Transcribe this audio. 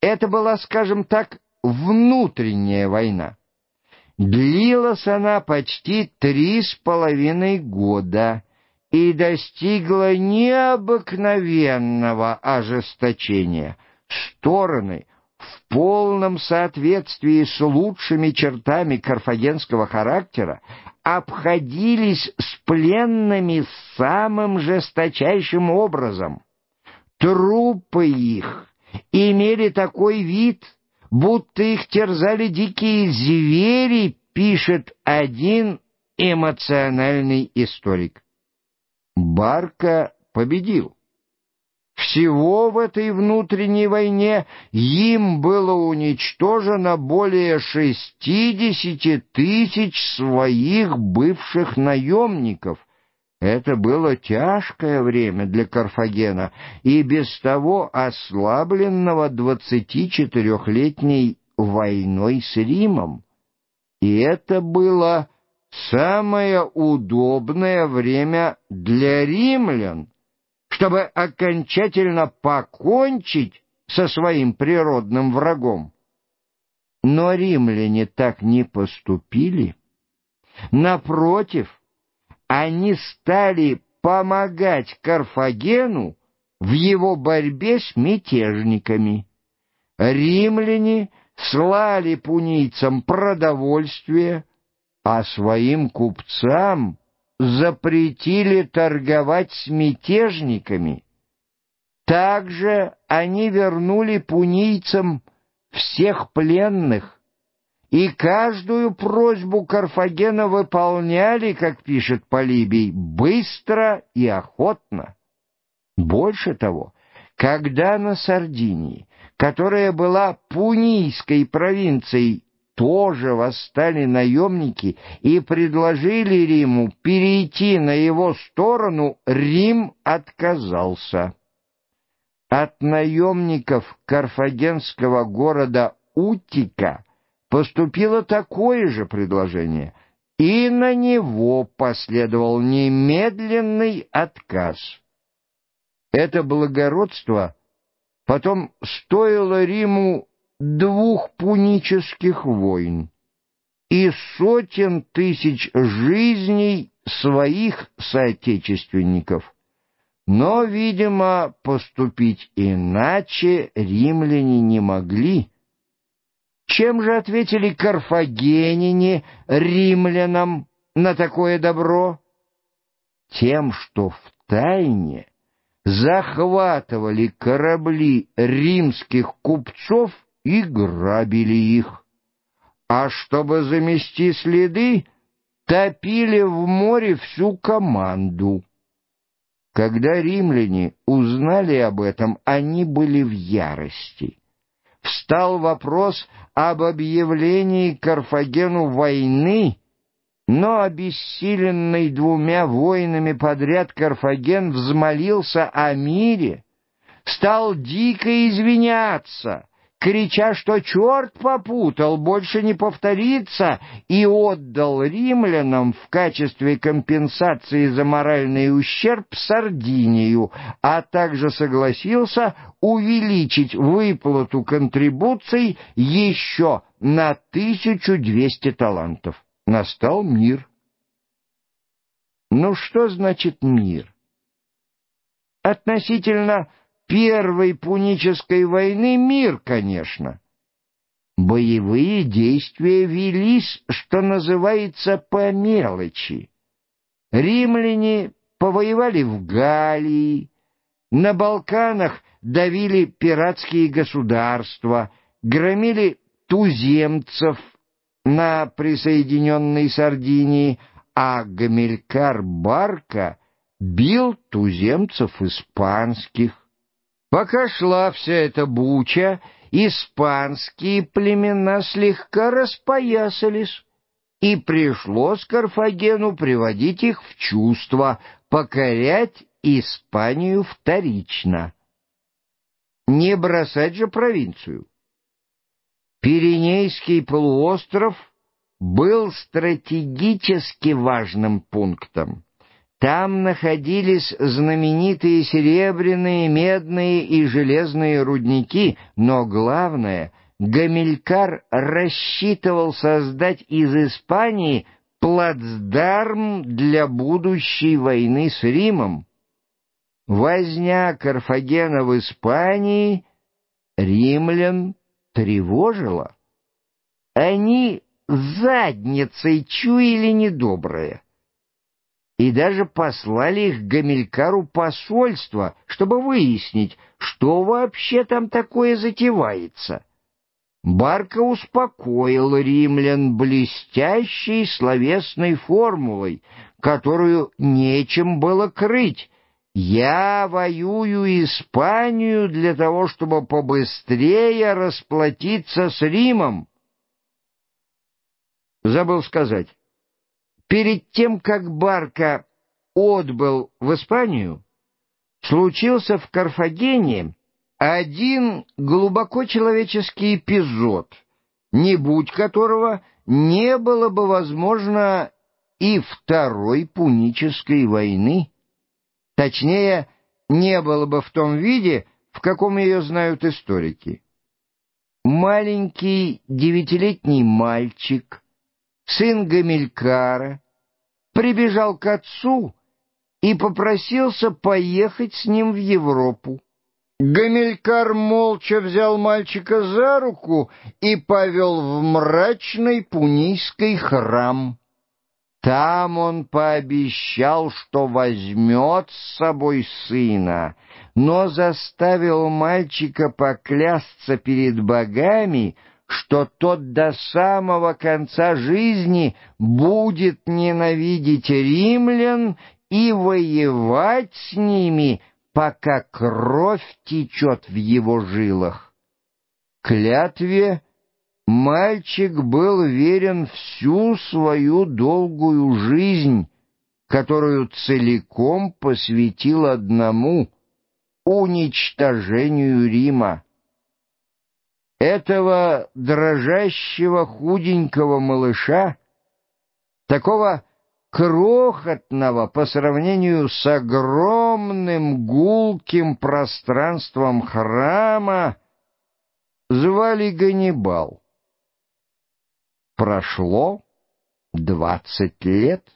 Это была, скажем так, внутренняя война. Длилась она почти три с половиной года и достигла необыкновенного ожесточения. Стороны в полном соответствии с лучшими чертами карфагенского характера обходились с пленными самым жесточайшим образом. Трупы их имели такой вид, будто их терзали дикие звери, пишет один эмоциональный историк. Барка победил. Всего в этой внутренней войне им было уничтожено более шестидесяти тысяч своих бывших наемников. Это было тяжкое время для Карфагена и без того ослабленного двадцати четырехлетней войной с Римом. И это было самое удобное время для римлян, чтобы окончательно покончить со своим природным врагом. Но римляне так не поступили. Напротив, они стали помогать Карфагену в его борьбе с мятежниками. Римляне слали пунийцам продовольствие, а своим купцам запретили торговать с мятежниками. Также они вернули пунийцам всех пленных, и каждую просьбу Карфагена выполняли, как пишет Полибий, быстро и охотно. Больше того, когда на Сардинии, которая была пунийской провинцией, тоже восстали наемники и предложили Риму перейти на его сторону, Рим отказался. От наемников карфагенского города Утика поступило такое же предложение, и на него последовал немедленный отказ. Это благородство потом стоило Риму двух пунических войн и сотен тысяч жизней своих соотечественников. Но, видимо, поступить иначе римляне не могли. Чем же ответили карфагенине римлянам на такое добро? Тем, что в тайне захватывали корабли римских купцов и грабили их. А чтобы замести следы, топили в море всю команду. Когда римляне узнали об этом, они были в ярости. Встал вопрос об объявлении Карфагену войны, но обессиленный двумя войнами подряд Карфаген взмолился о мире, стал дико извиняться — крича, что черт попутал, больше не повторится, и отдал римлянам в качестве компенсации за моральный ущерб Сардинию, а также согласился увеличить выплату контрибуций еще на 1200 талантов. Настал мир. Ну что значит мир? Относительно Первой Пунической войны мир, конечно. Боевые действия велись, что называется, по мелочи. Римляне повоевали в Галлии, на Балканах давили пиратские государства, громили туземцев на присоединенной Сардинии, а Гамилькар Барка бил туземцев испанских. Пока шла вся эта буча, испанские племена слегка распоясались, и пришлось Карфагену приводить их в чувство, покорять Испанию вторично. Не бросать же провинцию. Пиренейский полуостров был стратегически важным пунктом. Там находились знаменитые серебряные, медные и железные рудники, но главное, Гамилькар рассчитывал создать из Испании плацдарм для будущей войны с Римом. Возня Карфагена в Испании римлян тревожила. Они задницей чуяли недоброе и даже послали их к Гамилькару посольство, чтобы выяснить, что вообще там такое затевается. Барка успокоил римлян блестящей словесной формулой, которую нечем было крыть. «Я воюю Испанию для того, чтобы побыстрее расплатиться с Римом». Забыл сказать. Перед тем, как Барка отбыл в Испанию, случился в Карфагене один глубоко человеческий эпизод, не будь которого не было бы возможно и Второй Пунической войны. Точнее, не было бы в том виде, в каком ее знают историки. Маленький девятилетний мальчик — сын Гамилькара, прибежал к отцу и попросился поехать с ним в Европу. Гамилькар молча взял мальчика за руку и повел в мрачный пунийский храм. Там он пообещал, что возьмет с собой сына, но заставил мальчика поклясться перед богами, что тот до самого конца жизни будет ненавидеть римлян и воевать с ними, пока кровь течет в его жилах. Клятве мальчик был верен всю свою долгую жизнь, которую целиком посвятил одному — уничтожению Рима. Этого дрожащего худенького малыша, такого крохотного по сравнению с огромным гулким пространством храма, звали Ганнибал. Прошло двадцать лет.